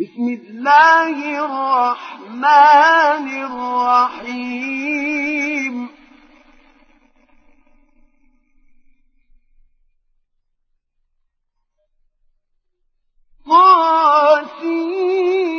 بسم الله الرحمن الرحيم. طاسين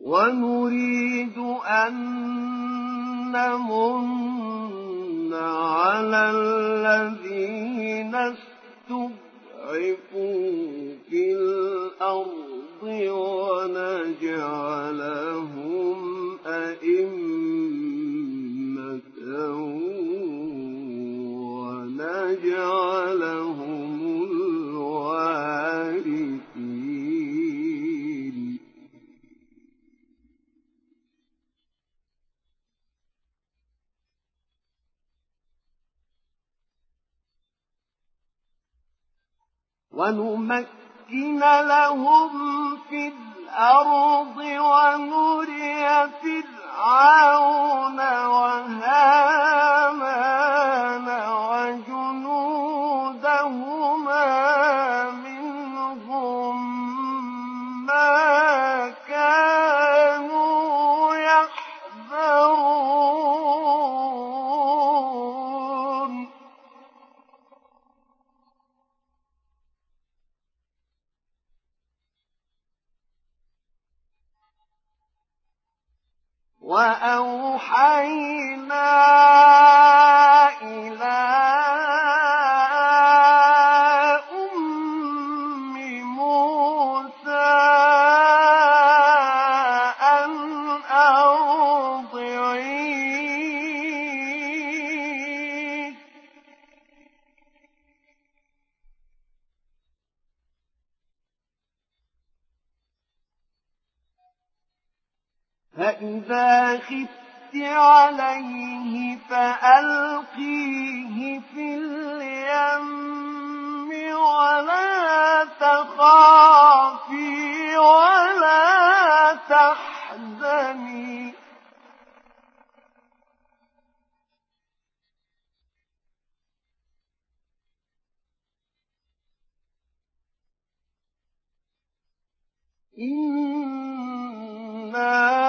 ونريد أن نمن على الذين استضعفوا في الأرض ونجعلهم أئمة ونمكن لهم في الأرض ونري فرعون وهامان وجنودهما وأوحينا عليه فألقيه في اليم ولا تخافي ولا تحزني. إنا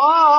قال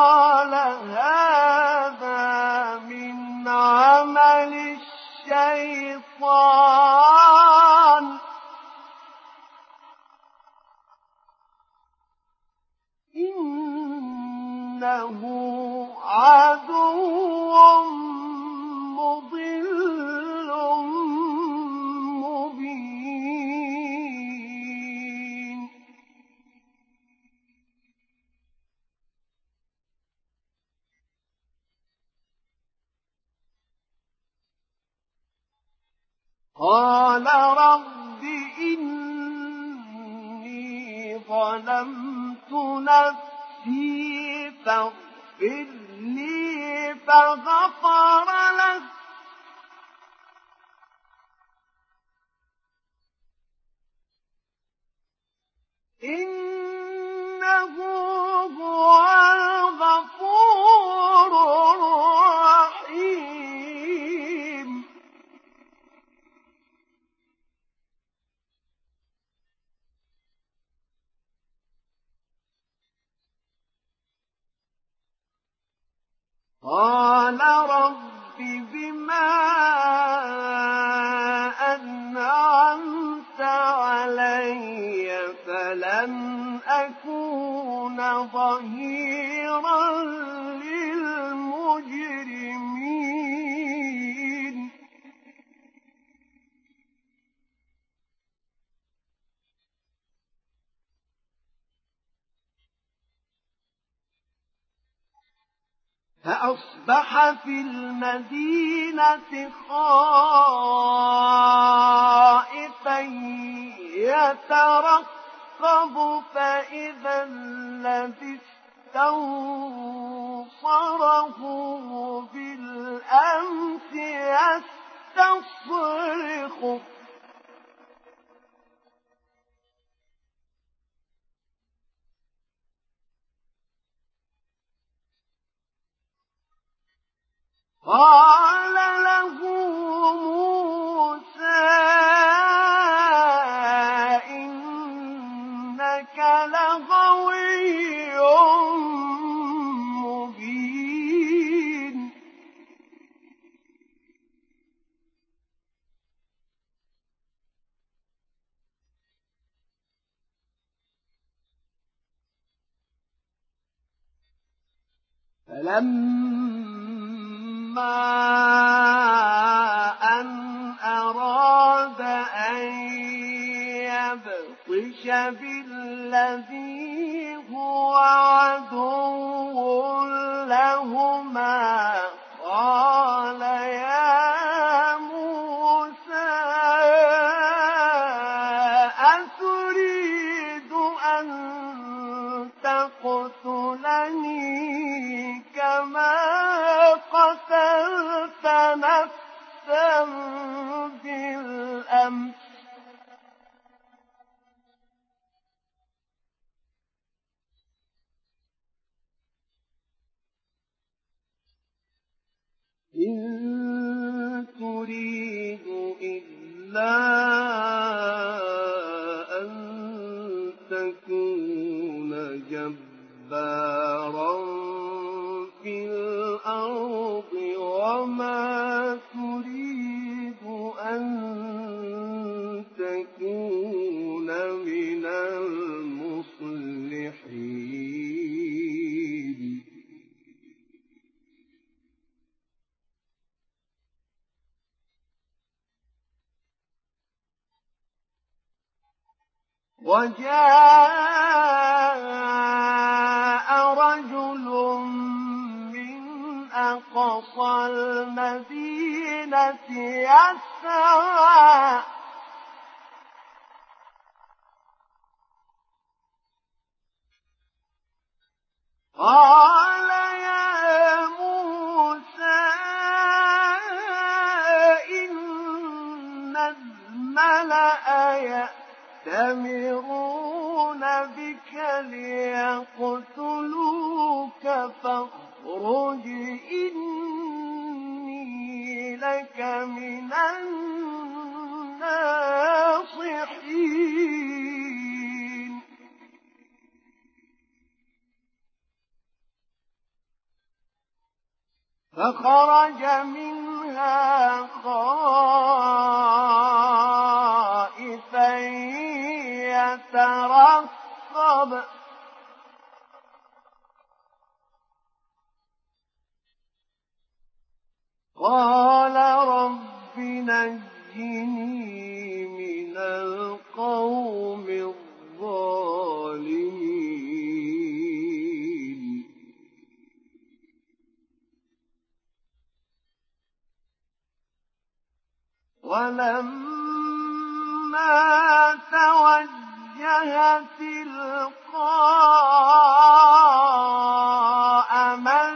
فلما أن أراد أن يبطش بالذي فخرج منها خائفا يترقب. قال رب نجني ولما توجه تلقاء مدين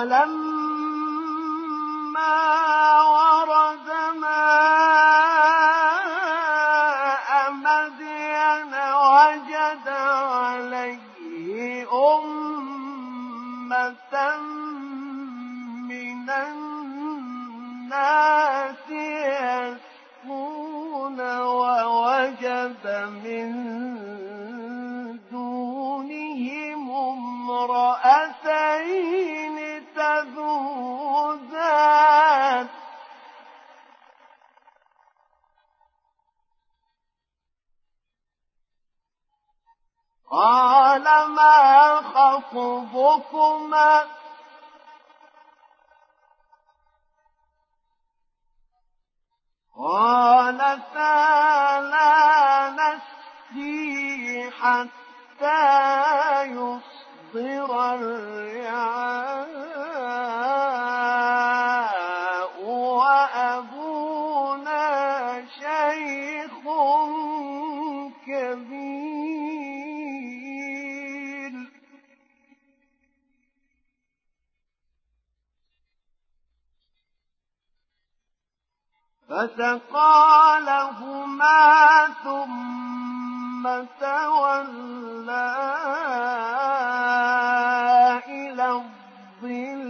ولما يَخْذُفُكُمَا قالتا لا نسجي حتى يصدر الرعاء. فسقى لهما ثم تولى إلى الظل.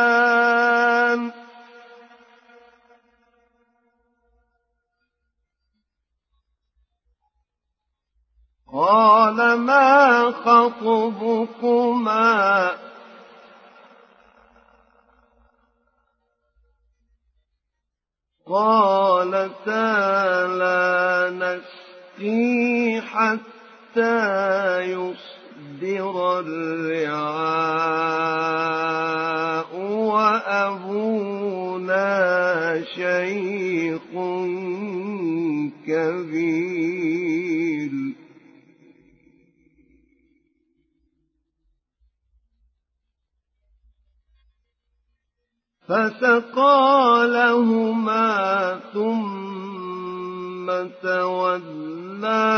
تذودان قال ما خطبكما؟ قالتا لا نسقي حتى يصدر الرعاء وأبونا شيخ كبير. فسقى لهما ثم تولى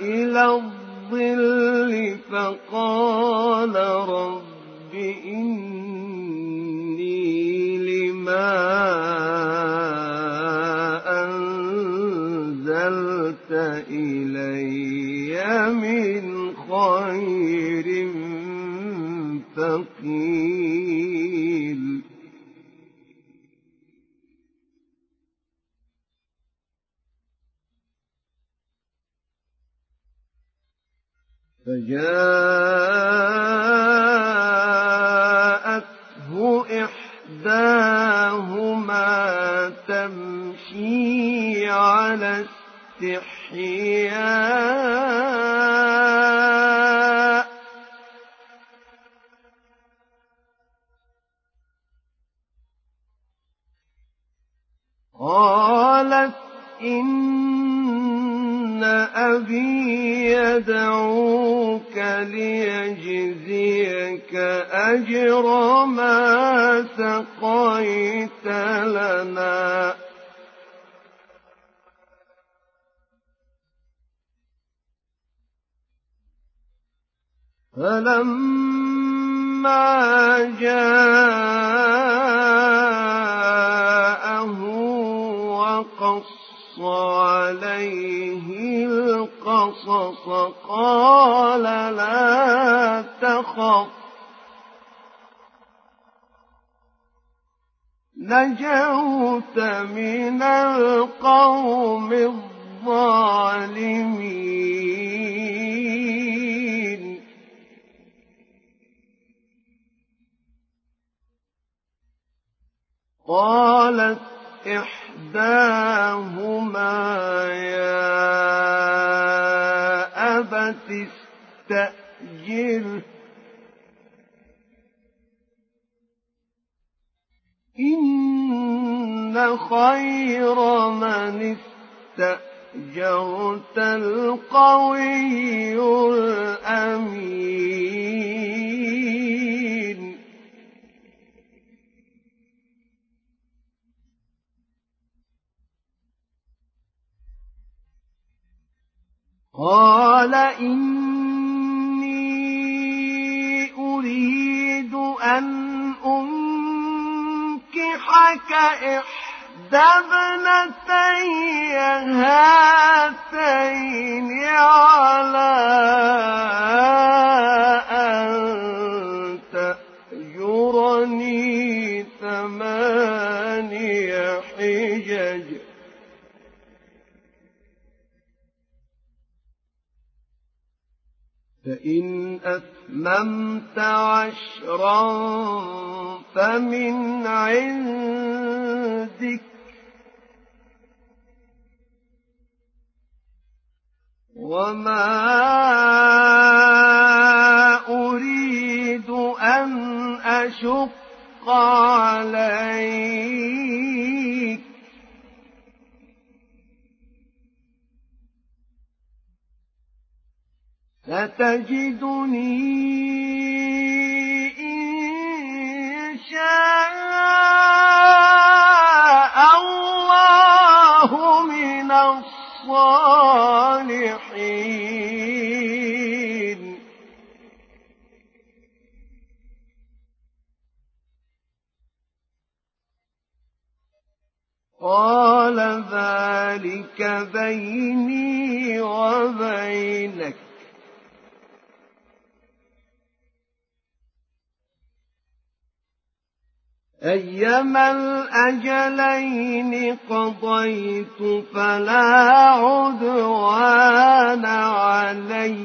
إلى الظل فقال رب إني لما أنزلت إلي من خير فقير. فجاءته إحداهما تمشي على استحياء. قالت إن أبي يدعوك ليجزيك أجر ما سقيت لنا فلما جاءه وقص عليه القصص قال لا تخف. نجوت من القوم الظالمين. قالت إحداهما يا أبت استأجره إن خير من استأجرت القوي الأمين قال إني أريد أن أنكحك إحدى ابنتي هاتين على أتممت عشرا فمن عندك. وما أريد أن أشق عليك. لتجدني إن شاء الله من الصالحين. قال ذلك بيني وبينك. أيما الأجلين قضيت فلا عدوان علي.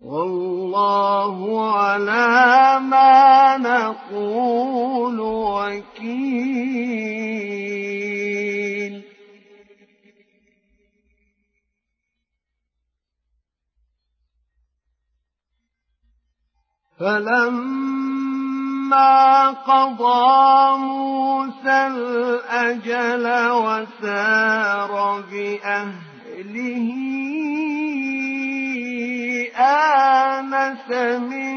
والله على ما نقول وكيل. فلما قضى موسى الأجل وسار بأهله آنس من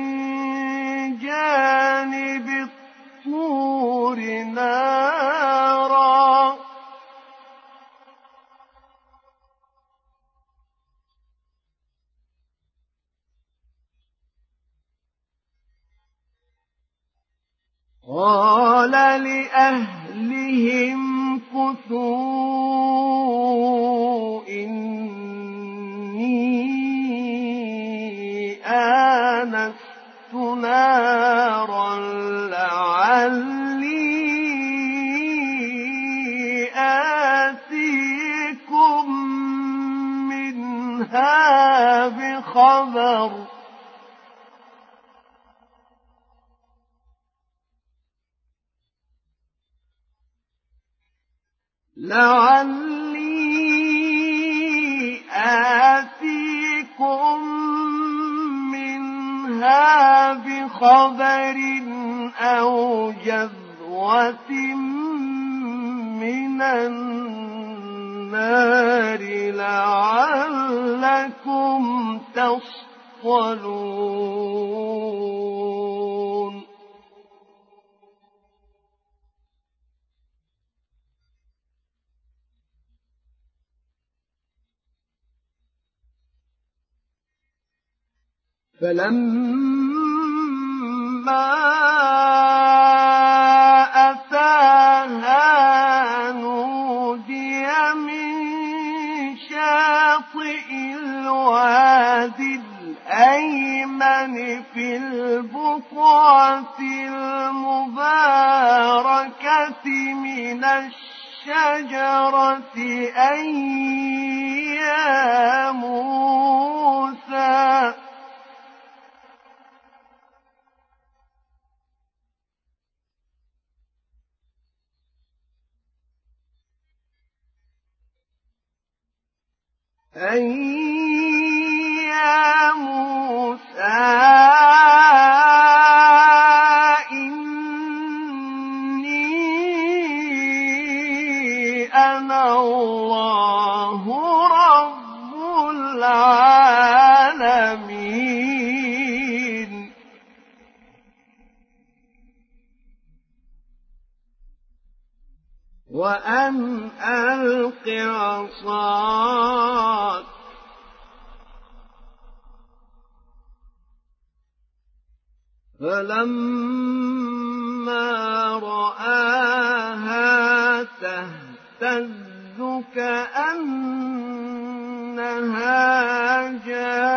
جانب الطور نارا. قال لأهلهم كثوا إني آنست نارا لعلي آتيكم منها بخبر كأنها جان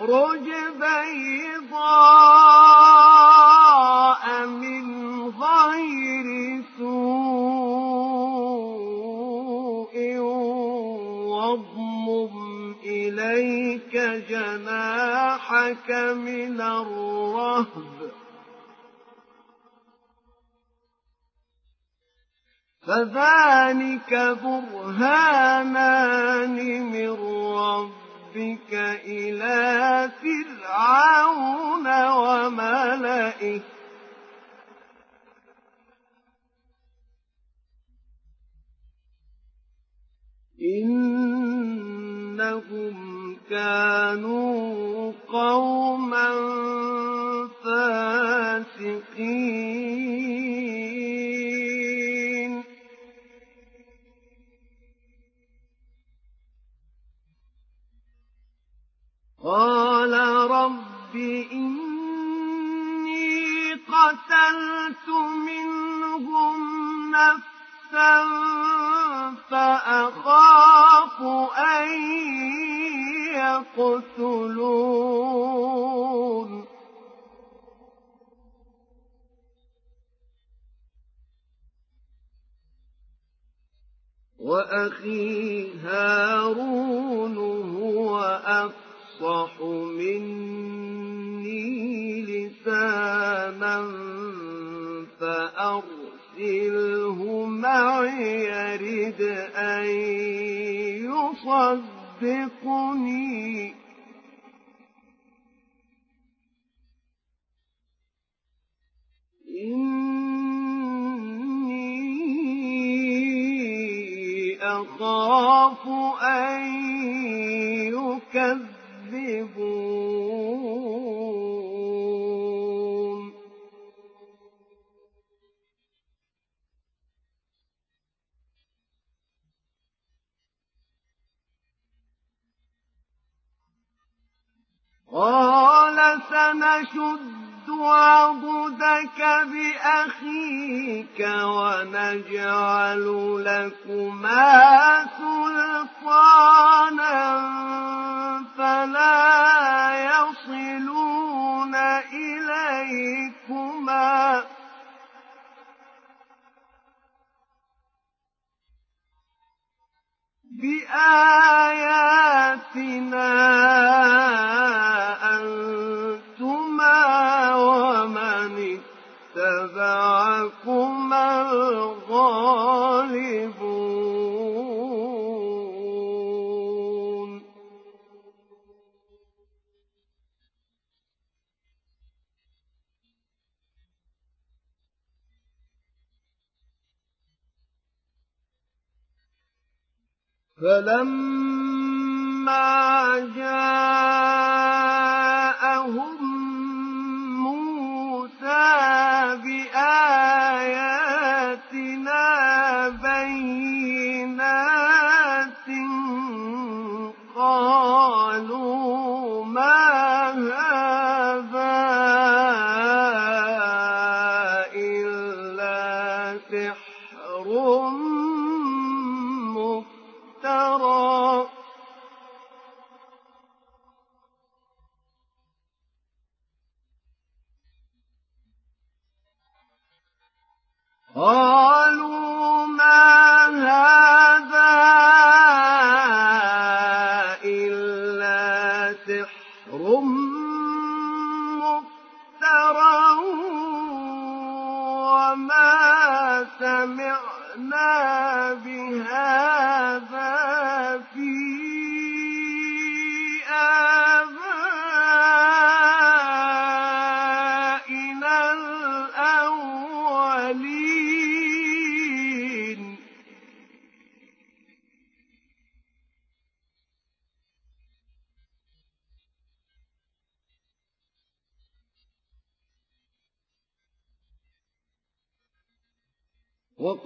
تخرج بيضاء من غير سوء واضمم إليك جناحك من الرهب فذلك برهانان من ربك إلى فرعون وملئه. إنهم كانوا قوما قتلت منهم نفسا فأخاف أن يقتلون. وأخي هارون هو أفصح مني لسانا فأرسله معي يرد أن يصدقني. سمعنا بهذا في آبائنا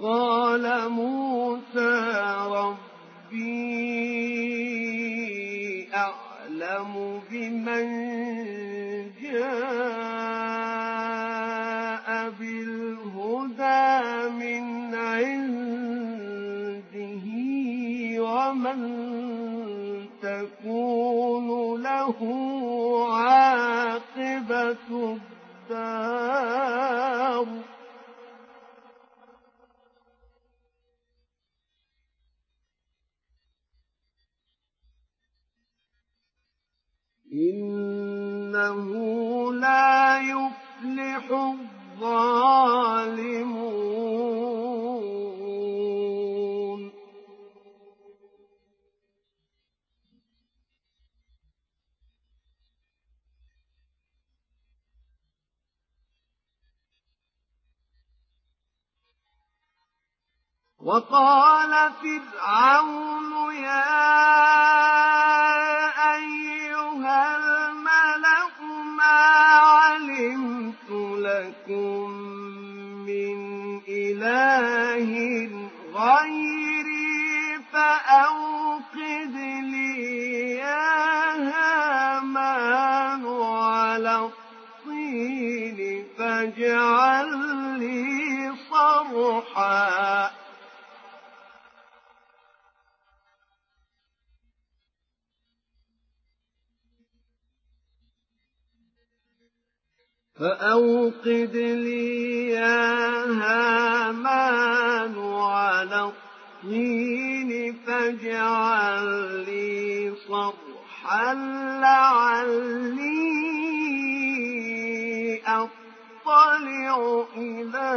قال موسى ربي أعلم بمن جاء بالهدى من عنده ومن تكون له عاقبة يفلح الظالمون. وقال فرعون يا لكم من إله غيري فأوقد لي يا هامان على الطين فاجعل لي صرحا فأوقد لي يا هامان على الطين فاجعل لي صرحا لعلي أطلع إلى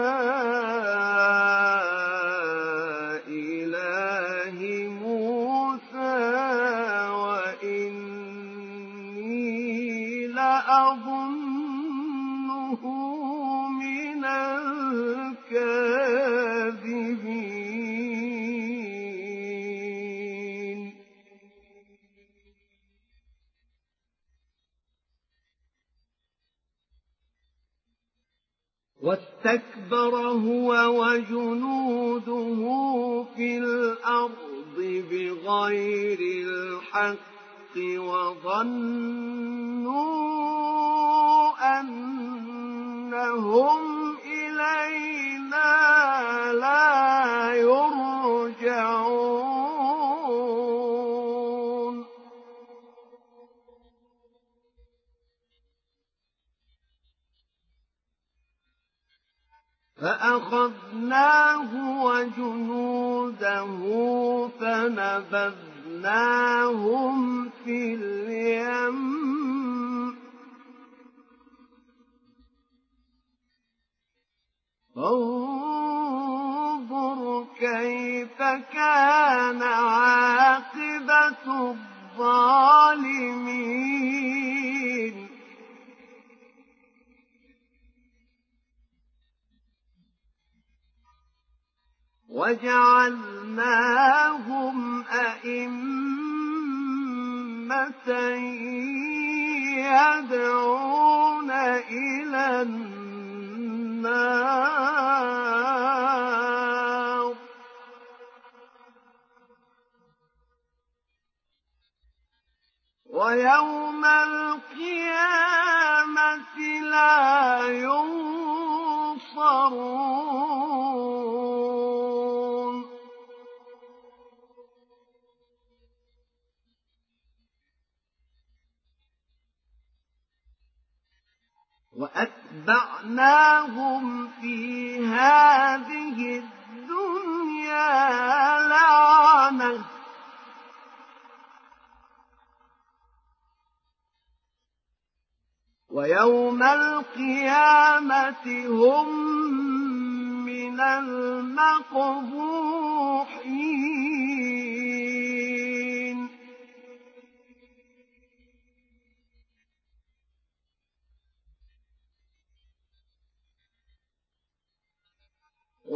إله موسى وإني لأظن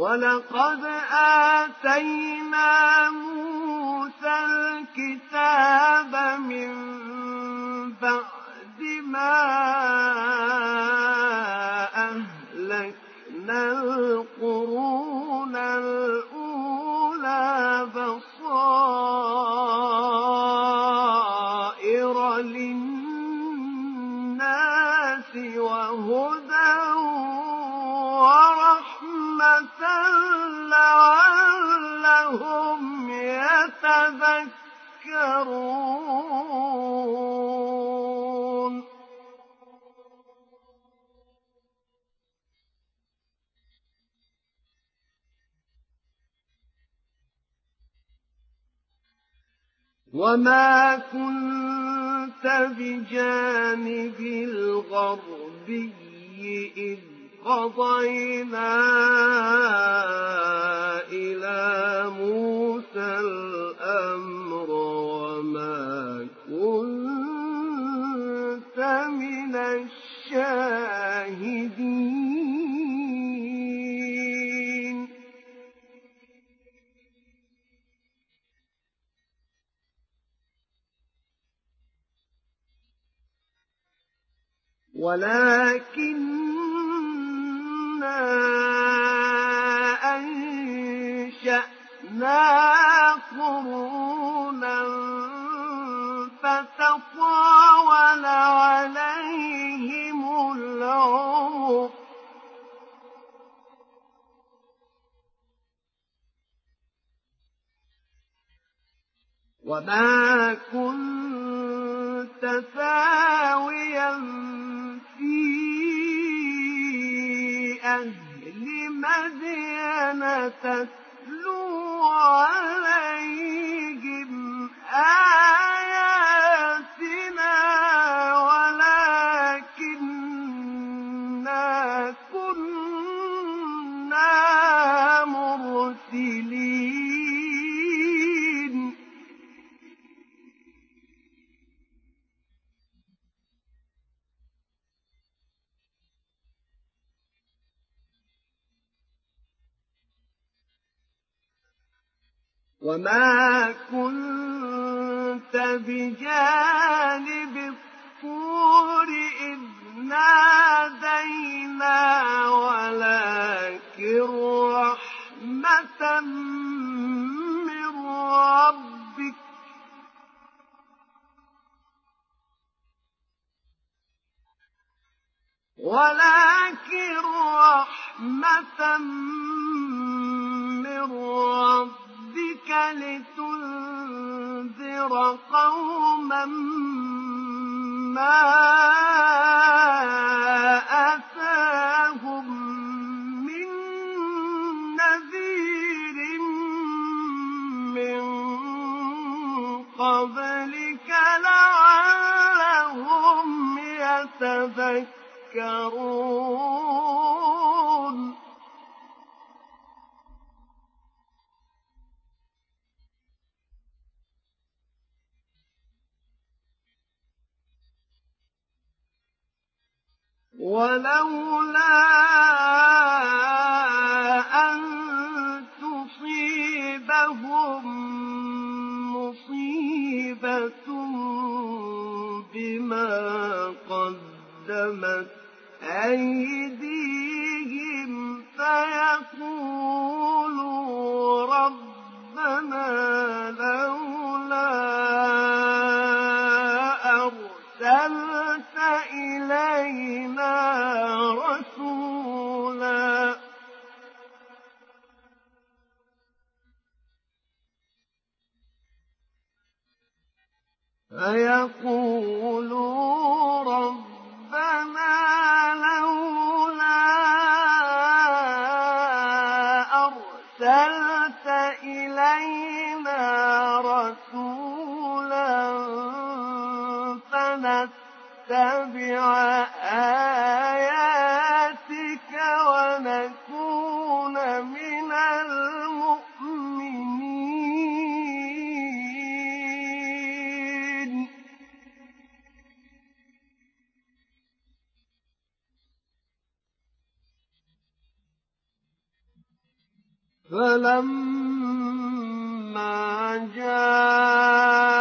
ولقد آتينا موسى الكتاب من بعد ما تسحرون وما كنت بجانب الغربي إذ قضينا موسى الأمر وما كنت من الشاهدين. ولكننا أنشأنا قرونا فتطاول عليهم العمر وما كنت ثاويا في أهل مدين تتلو عليهم آياتنا وما كنت بجانب الطور إذ نادينا ولكن رحمة من ربك ولكن رحمة من ربك لتنذر قوما ما أتاهم من نذير من قبلك لعلهم يتذكرون. ولولا أن تصيبهم مصيبة بما قدمت أيديهم فيقولوا ربنا لولا إلينا رسولا. فيقولوا ربنا لولا فنتبع آياتك ونكون من المؤمنين فلما جاءهم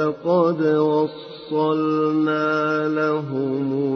وَلَقَدْ وَصَّلْنَا لَهُمُ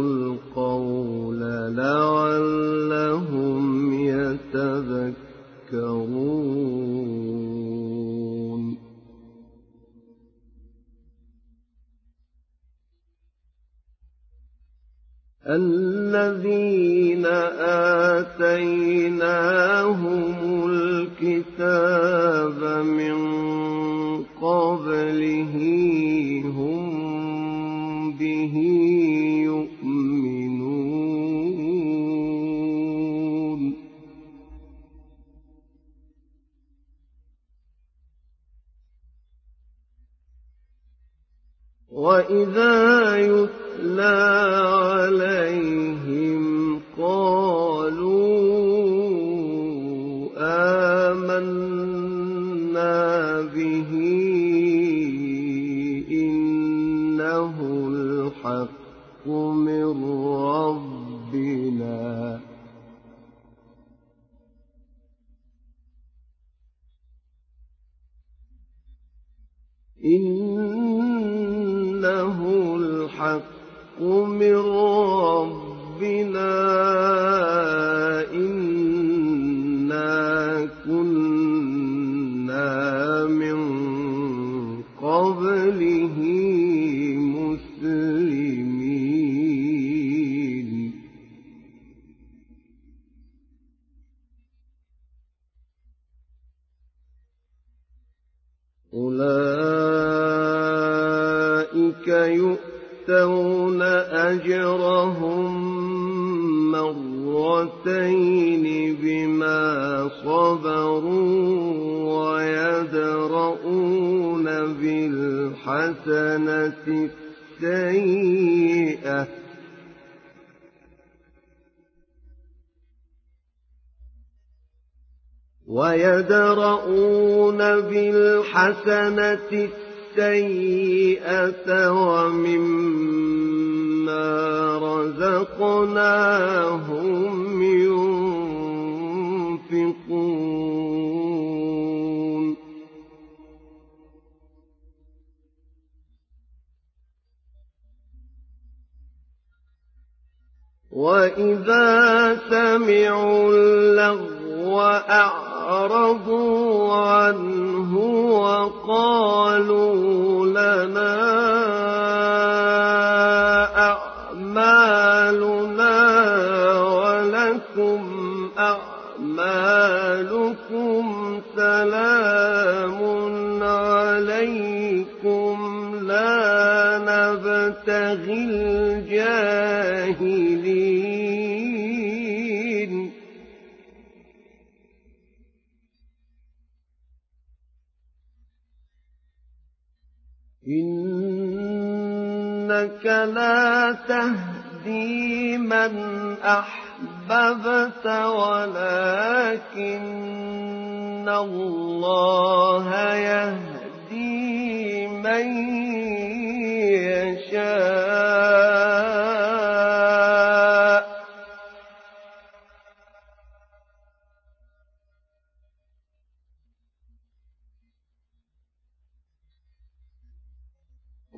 ويدرؤون بالحسنة السيئة ومما رزقناهم ينفقون. وإذا سمعوا اللغو وأعلموا أعرضوا عنه وقالوا لنا أعمالنا ولكم أعمالكم سلام عليكم لا نبتغي الجاهلين إنك لا تهدي من أحببت ولكن الله يهدي من يشاء.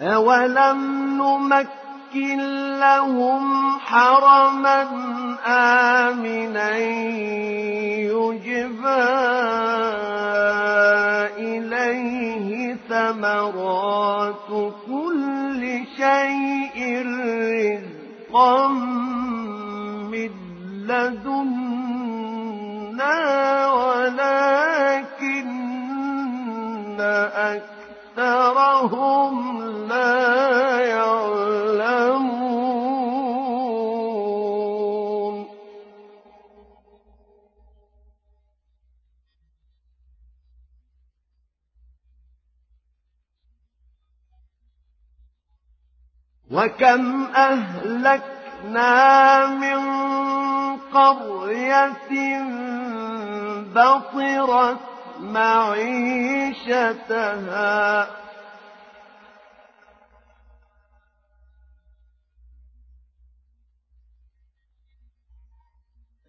أولم نمكن لهم حرما آمنا يجبى إليه ثمرات كل شيء رزقا من لدنا وكم أهلكنا من قرية بطرت معيشتها.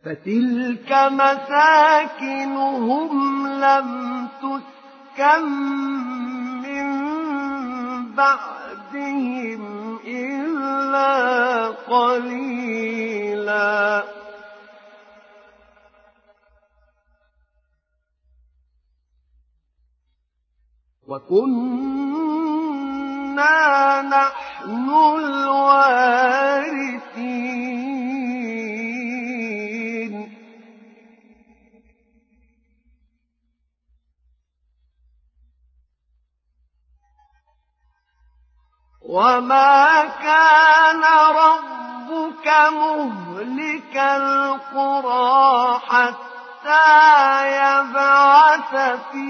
فتلك مساكنهم لم تسكن من بعدهم. إلا قليلا. وكنا نحن الوارثين وما كان ربك مهلك القرى حتى يبعث في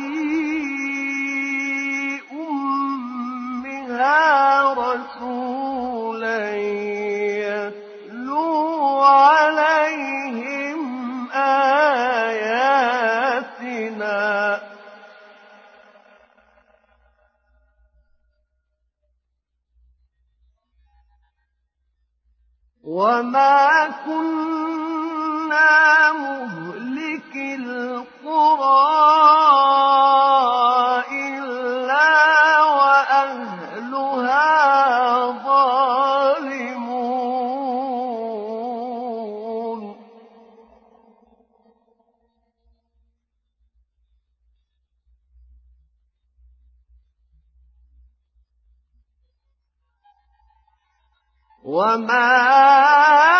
أمها رسولا يتلو عليهم وما كنا مهلك القرى وما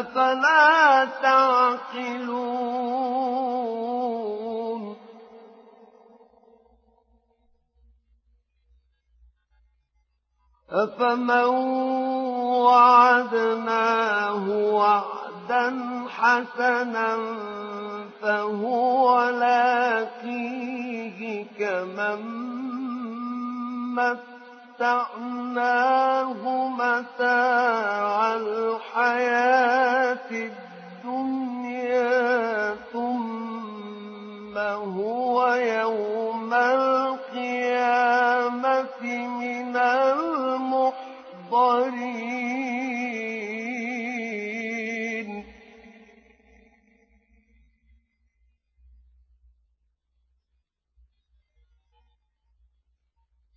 أفلا تعقلون؟ أفمن وعدناه وعدا حسنا فهو لاقيه كمن مت مَتَّعْنَاهُ مَتَاعَ الْحَيَاةِ الدُّنْيَا ثُمَّ هُوَ يَوْمَ الْقِيَامَةِ مِنَ الْمُحْضَرِينَ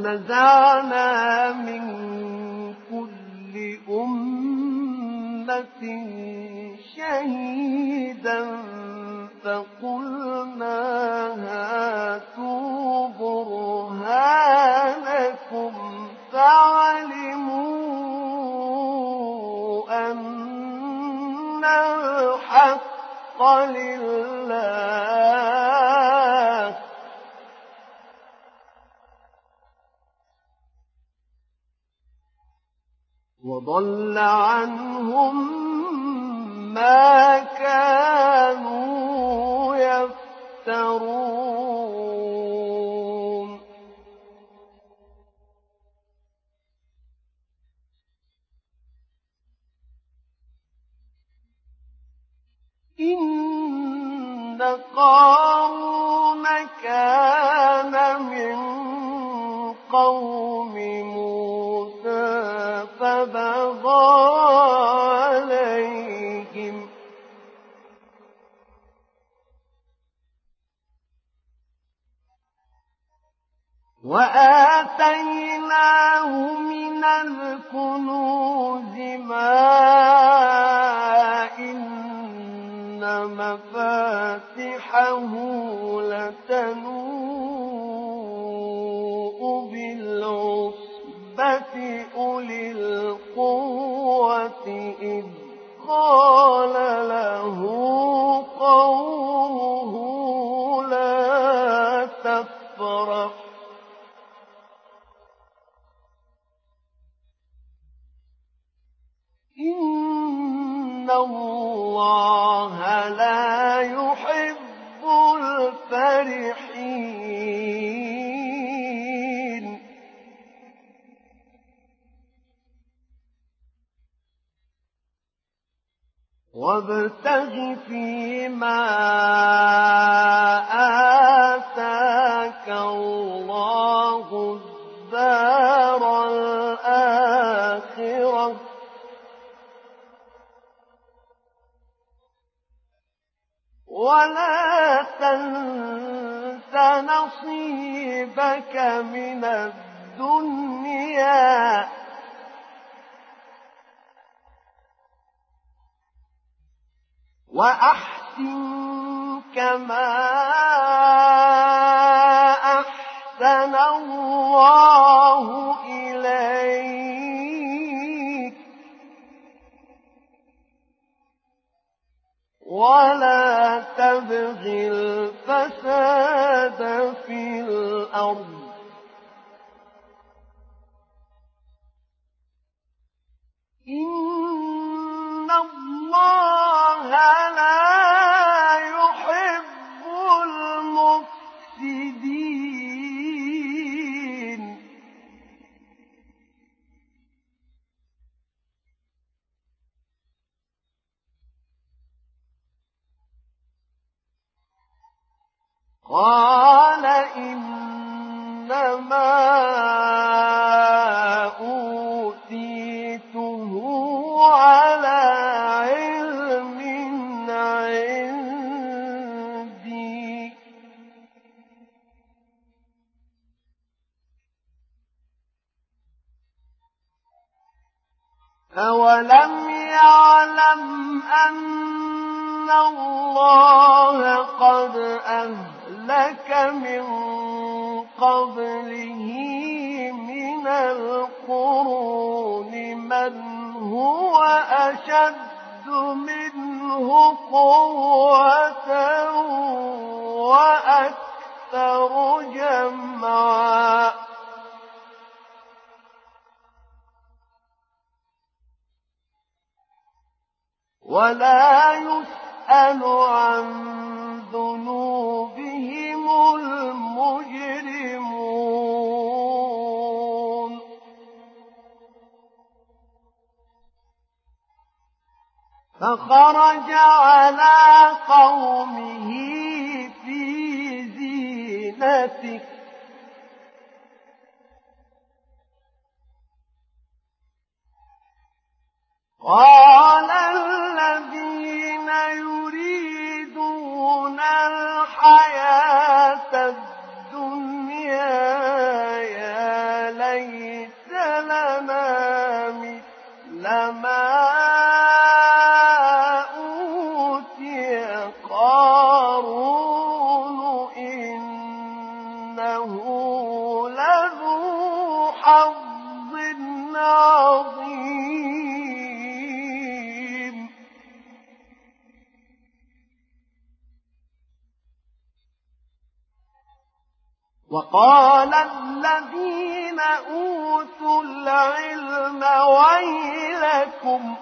ونزعنا فيما ما أحسن الله إليك ولا تبغي الفساد في الأرض قومه في زينته قال الذين يريدون الحياة وقال الذين أوتوا العلم ويلكم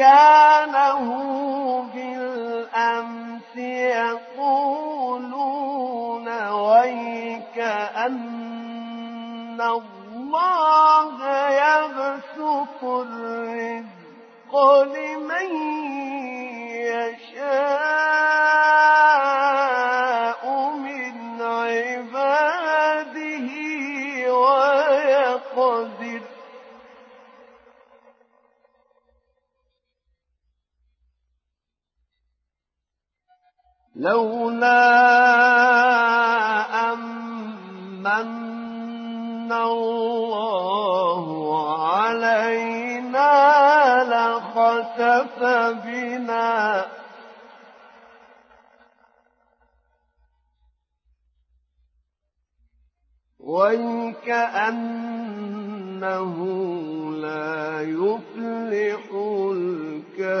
مكانه بالأمس يقولون ويك أن الله يبسط الرزق لمن يشاء. لولا أمن الله علينا لخسف بنا. وكأنه لا يفلح الكافرون.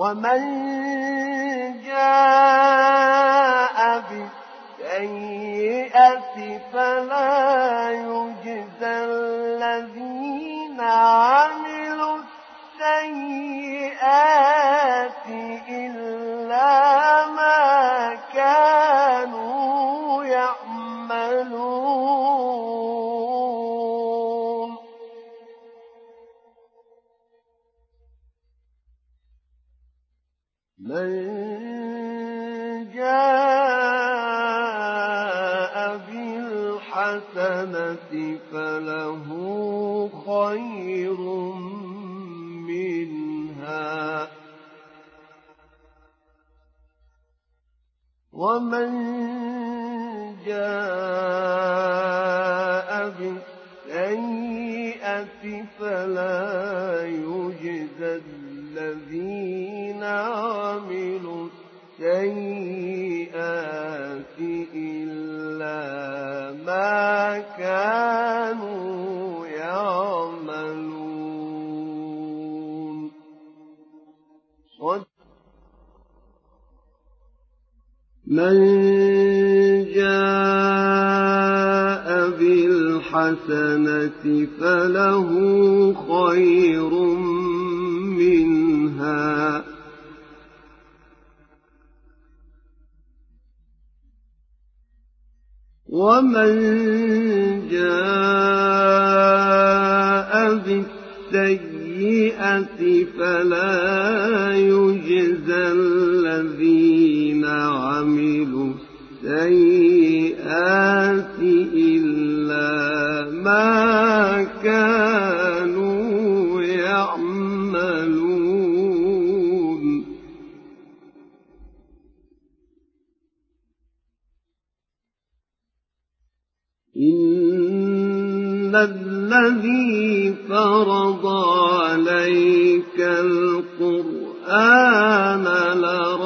ومن جاء بالسيئة فلا يجزى الذين عملوا السيئات إلا فله خير منها. ومن جاء بالسيئة فلا يجزى الذين عملوا السيئات كانوا يعملون. من جاء بالحسنة فله خير منها. ومن جاء بالسيئة فلا يجزى الذين عملوا السيئات إلا ما كانوا الذي فرض عليك القرآن لرادك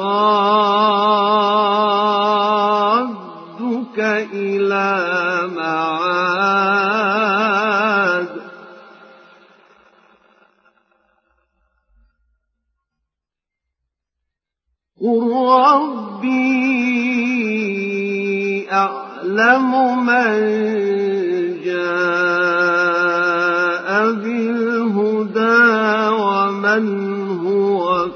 إلى معاد. قل ربي أعلم من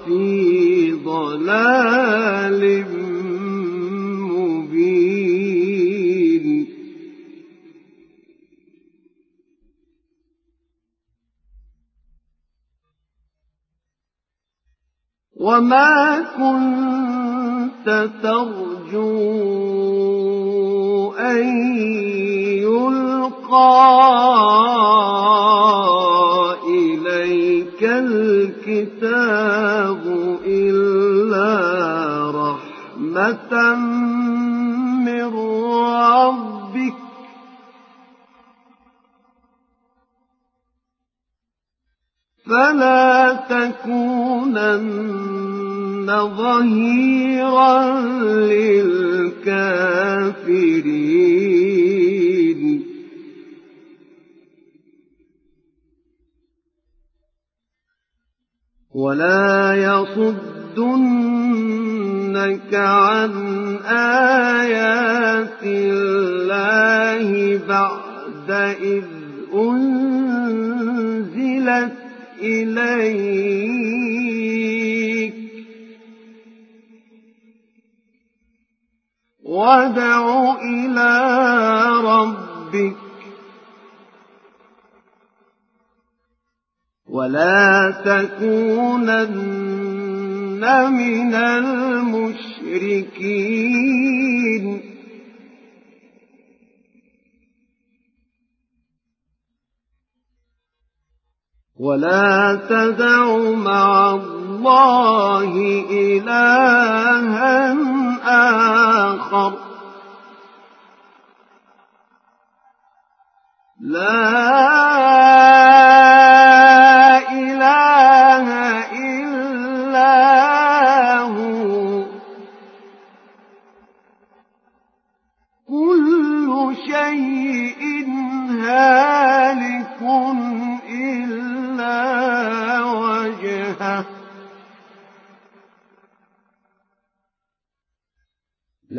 في ضلال مبين. وما كنت ترجو أن يلقى من ربك فلا تكونن ظهيرا للكافرين ولا يصدنك عن آيات الله بعد إذ أنزلت إليك وادع إلى ربك ولا تكونن من المشركين. ولا تدع مع الله إلها آخر. لا